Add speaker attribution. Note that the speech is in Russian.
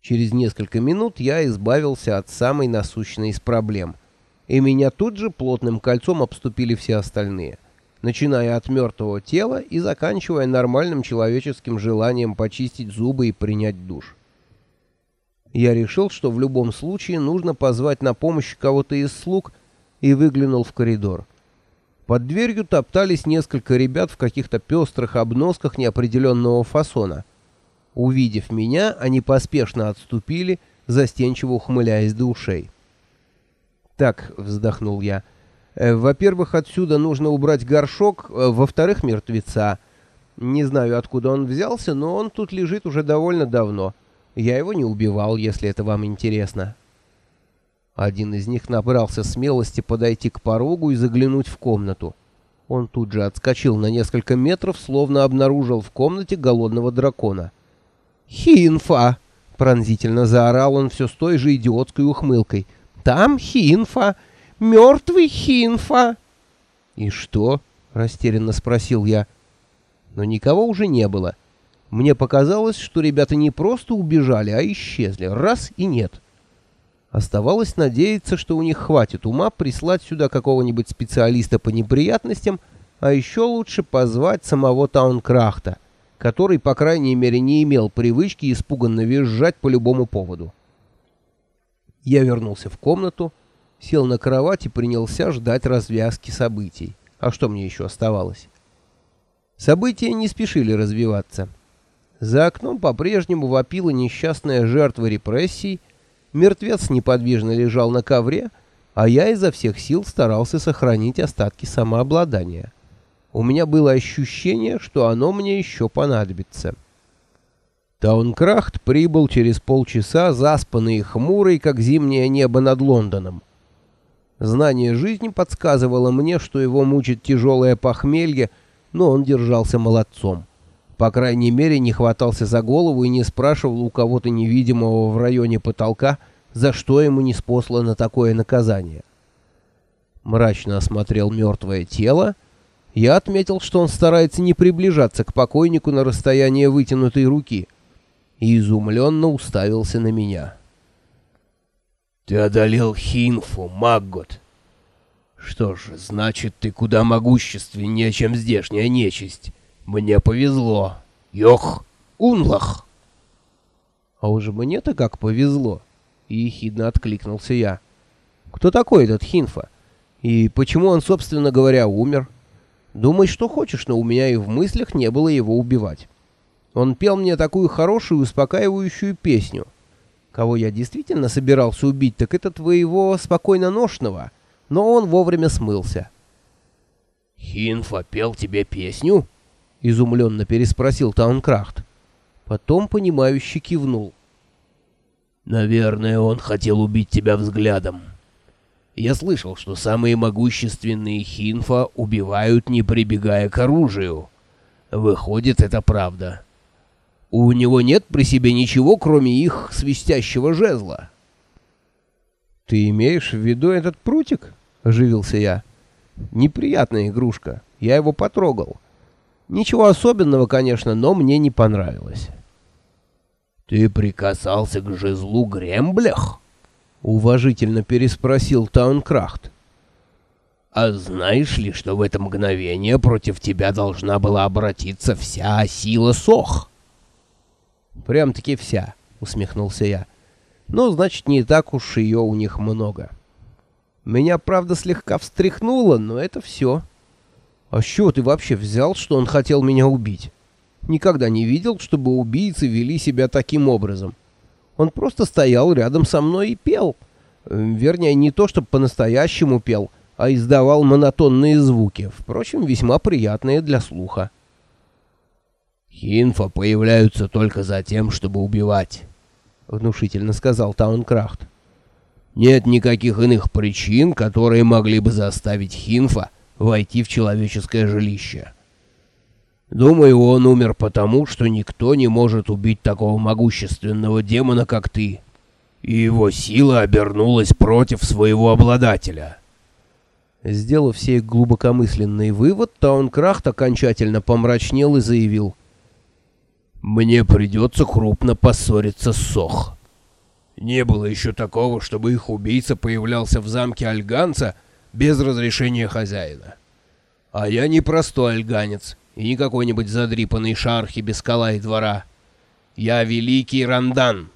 Speaker 1: Через несколько минут я избавился от самой насущной из проблем, и меня тут же плотным кольцом обступили все остальные, начиная от мертвого тела и заканчивая нормальным человеческим желанием почистить зубы и принять душ. Я решил, что в любом случае нужно позвать на помощь кого-то из слуг, и выглянул в коридор. Под дверью топтались несколько ребят в каких-то пестрых обносках неопределенного фасона. Увидев меня, они поспешно отступили, застенчиво ухмыляясь до ушей. «Так», — вздохнул я, э, — «во-первых, отсюда нужно убрать горшок, э, во-вторых, мертвеца. Не знаю, откуда он взялся, но он тут лежит уже довольно давно. Я его не убивал, если это вам интересно». Один из них набрался смелости подойти к порогу и заглянуть в комнату. Он тут же отскочил на несколько метров, словно обнаружил в комнате голодного дракона. «Хинфа!» — пронзительно заорал он все с той же идиотской ухмылкой. «Там Хинфа! Мертвый Хинфа!» «И что?» — растерянно спросил я. Но никого уже не было. Мне показалось, что ребята не просто убежали, а исчезли. Раз и нет. Оставалось надеяться, что у них хватит ума прислать сюда какого-нибудь специалиста по неприятностям, а еще лучше позвать самого Таункрахта, который, по крайней мере, не имел привычки испуганно визжать по любому поводу. Я вернулся в комнату, сел на кровать и принялся ждать развязки событий. А что мне еще оставалось? События не спешили развиваться. За окном по-прежнему вопила несчастная жертва репрессий, Мертвец неподвижно лежал на ковре, а я изо всех сил старался сохранить остатки самообладания. У меня было ощущение, что оно мне еще понадобится. Таункрахт прибыл через полчаса, заспанный и хмурый, как зимнее небо над Лондоном. Знание жизни подсказывало мне, что его мучит тяжелое похмелье, но он держался молодцом. По крайней мере, не хватался за голову и не спрашивал у кого-то невидимого в районе потолка, за что ему не спослано такое наказание. Мрачно осмотрел мертвое тело. Я отметил, что он старается не приближаться к покойнику на расстояние вытянутой руки, и изумленно уставился на меня.
Speaker 2: «Ты одолел Хинфу, Маггот!» «Что ж, значит, ты куда могущественнее, чем здешняя нечисть». Мне повезло. Йох, унлах.
Speaker 1: А уже мне-то как повезло. Ехидно откликнулся я. Кто такой этот Хинфа? И почему он, собственно говоря, умер? Думай, что хочешь, но у меня и в мыслях не было его убивать. Он пел мне такую хорошую, успокаивающую песню. Кого я действительно собирался убить, так это твоего спокойно ношного, но он вовремя смылся.
Speaker 2: «Хинфа пел тебе песню?»
Speaker 1: — изумленно переспросил Таункрафт. Потом, понимающе кивнул.
Speaker 2: «Наверное, он хотел убить тебя взглядом. Я слышал, что самые могущественные хинфа убивают, не прибегая к оружию. Выходит, это правда. У него нет при себе ничего, кроме их свистящего жезла».
Speaker 1: «Ты имеешь в виду этот прутик?» — оживился я. «Неприятная игрушка. Я его потрогал». Ничего особенного, конечно, но мне не понравилось.
Speaker 2: «Ты прикасался к жезлу Гремблях?» — уважительно переспросил Таункрахт. «А знаешь ли, что в это мгновение против тебя должна была обратиться вся сила Сох?»
Speaker 1: «Прям-таки вся», — усмехнулся я. «Ну, значит, не так уж ее у них много. Меня, правда, слегка встряхнуло, но это все». «А с чего ты вообще взял, что он хотел меня убить?» Никогда не видел, чтобы убийцы вели себя таким образом. Он просто стоял рядом со мной и пел. Вернее, не то, чтобы по-настоящему пел, а издавал монотонные звуки, впрочем, весьма приятные для слуха.
Speaker 2: «Хинфа появляются только за тем, чтобы убивать», — внушительно сказал Таункрафт. «Нет никаких иных причин, которые могли бы заставить Хинфа войти в человеческое жилище. Думаю, он умер потому, что никто не может убить такого могущественного демона, как ты. И его сила обернулась против своего обладателя.
Speaker 1: Сделав сей глубокомысленный вывод, Таункрахт окончательно помрачнел и заявил.
Speaker 2: «Мне придется крупно поссориться с Сох». Не было еще такого, чтобы их убийца появлялся в замке Альганца без разрешения хозяина. А я не простой альганец и не какой-нибудь задрипанный шархи без скала и двора. Я великий Рандан.